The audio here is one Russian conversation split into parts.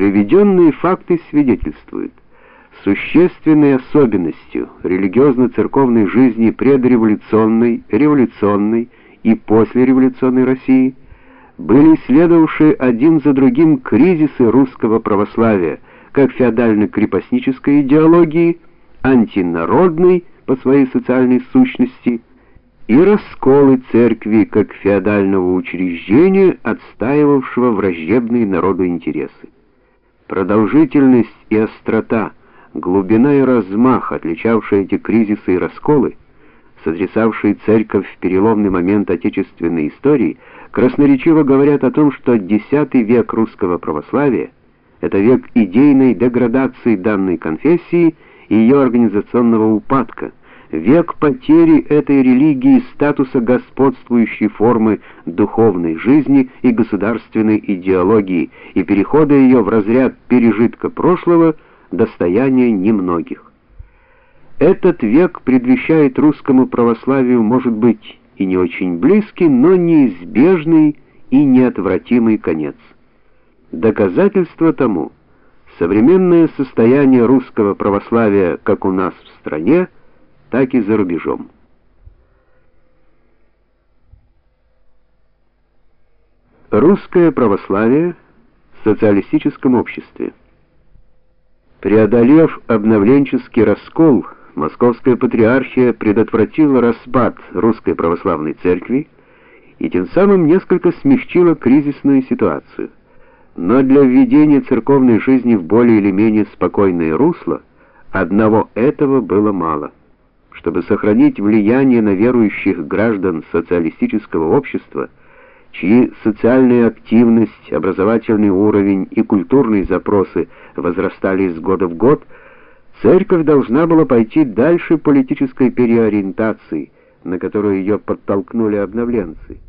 Приведенные факты свидетельствуют, существенной особенностью религиозно-церковной жизни предреволюционной, революционной и послереволюционной России были следовавшие один за другим кризисы русского православия, как феодально-крепостнической идеологии, антинародной по своей социальной сущности и расколы церкви как феодального учреждения, отстаивавшего враждебные народу интересы. Продолжительность и острота, глубина и размах, отличавшие эти кризисы и расколы, сотрясавшие церковь в переломный момент отечественной истории, красноречиво говорят о том, что X век русского православия это век идейной деградации данной конфессии и ее организационного упадка, век потери этой религии статуса господствующей формы духовной жизни и государственной идеологии и перехода ее в разряд пережитка прошлого, достояния немногих. Этот век предвещает русскому православию, может быть, и не очень близкий, но неизбежный и неотвратимый конец. Доказательство тому современное состояние русского православия как у нас в стране, так и за рубежом. Русское православие в социалистическом обществе. Преодолев обновленческий раскол, Московская патриархия предотвратила распад Русской православной церкви и тем самым несколько смягчила кризисную ситуацию. Но для введения церковной жизни в более или менее спокойное русло одного этого было мало. Чтобы сохранить влияние на верующих граждан социалистического общества, чьи социальная активность, образовательный уровень и культурные запросы возрастали из года в год, церковь должна была пойти дальше политической переориентации, на которую ее подтолкнули обновленцы,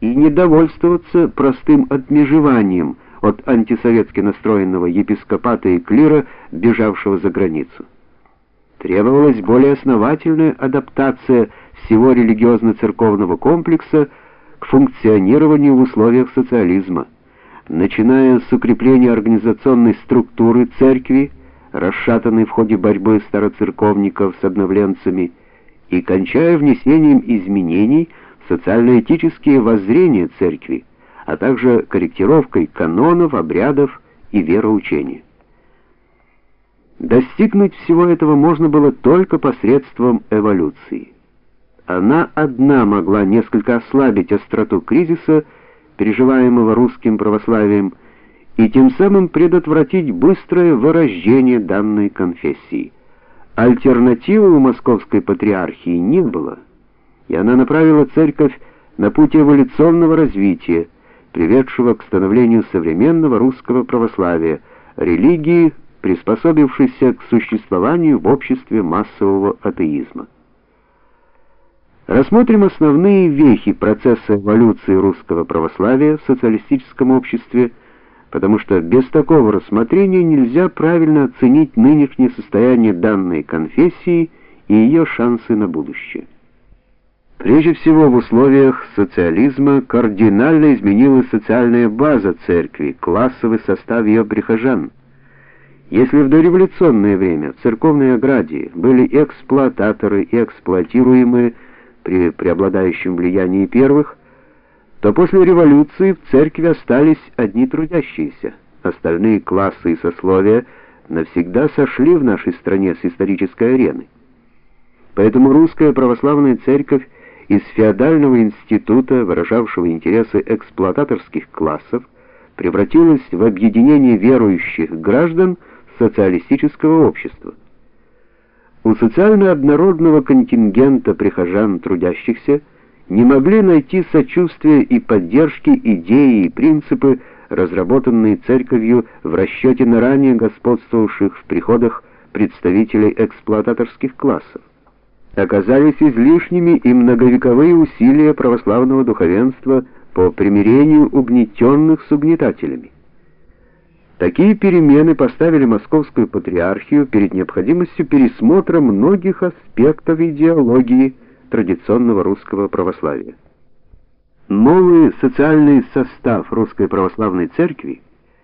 и не довольствоваться простым отмежеванием от антисоветски настроенного епископата и клира, бежавшего за границу. Требовалась более основательная адаптация всего религиозно-церковного комплекса к функционированию в условиях социализма, начиная с укрепления организационной структуры церкви, расшатанной в ходе борьбы староцерковников с обновленцами, и кончая внесением изменений в социально-этические воззрения церкви, а также корректировкой канонов, обрядов и вероучения. Достигнуть всего этого можно было только посредством эволюции. Она одна могла несколько ослабить остроту кризиса, переживаемого русским православием, и тем самым предотвратить быстрое вырождение данной конфессии. Альтернативы у московской патриархии не было, и она направила церковь на путь эволюционного развития, приведшего к становлению современного русского православия, религии, приспособившейся к существованию в обществе массового атеизма. Рассмотрим основные вехи процесса эволюции русского православия в социалистическом обществе, потому что без такого рассмотрения нельзя правильно оценить нынешнее состояние данной конфессии и ее шансы на будущее. Прежде всего, в условиях социализма кардинально изменилась социальная база церкви, классовый состав ее прихожан. Если в дореволюционное время в церковной ограде были эксплуататоры и эксплуатируемые при преобладающем влиянии первых, то после революции в церкви остались одни трудящиеся. Остальные классы и сословия навсегда сошли в нашей стране с исторической арены. Поэтому русская православная церковь из феодального института, выражавшего интересы эксплуататорских классов, превратилась в объединение верующих граждан социалистического общества. У социально-однородного контингента прихожан трудящихся не могли найти сочувствия и поддержки идеи и принципы, разработанные церковью в расчете на ранее господствовавших в приходах представителей эксплуататорских классов оказались излишними и многовековые усилия православного духовенства по примирению угнетенных с угнетателями. Такие перемены поставили Московскую патриархию перед необходимостью пересмотра многих аспектов идеологии традиционного русского православия. Новый социальный состав русской православной церкви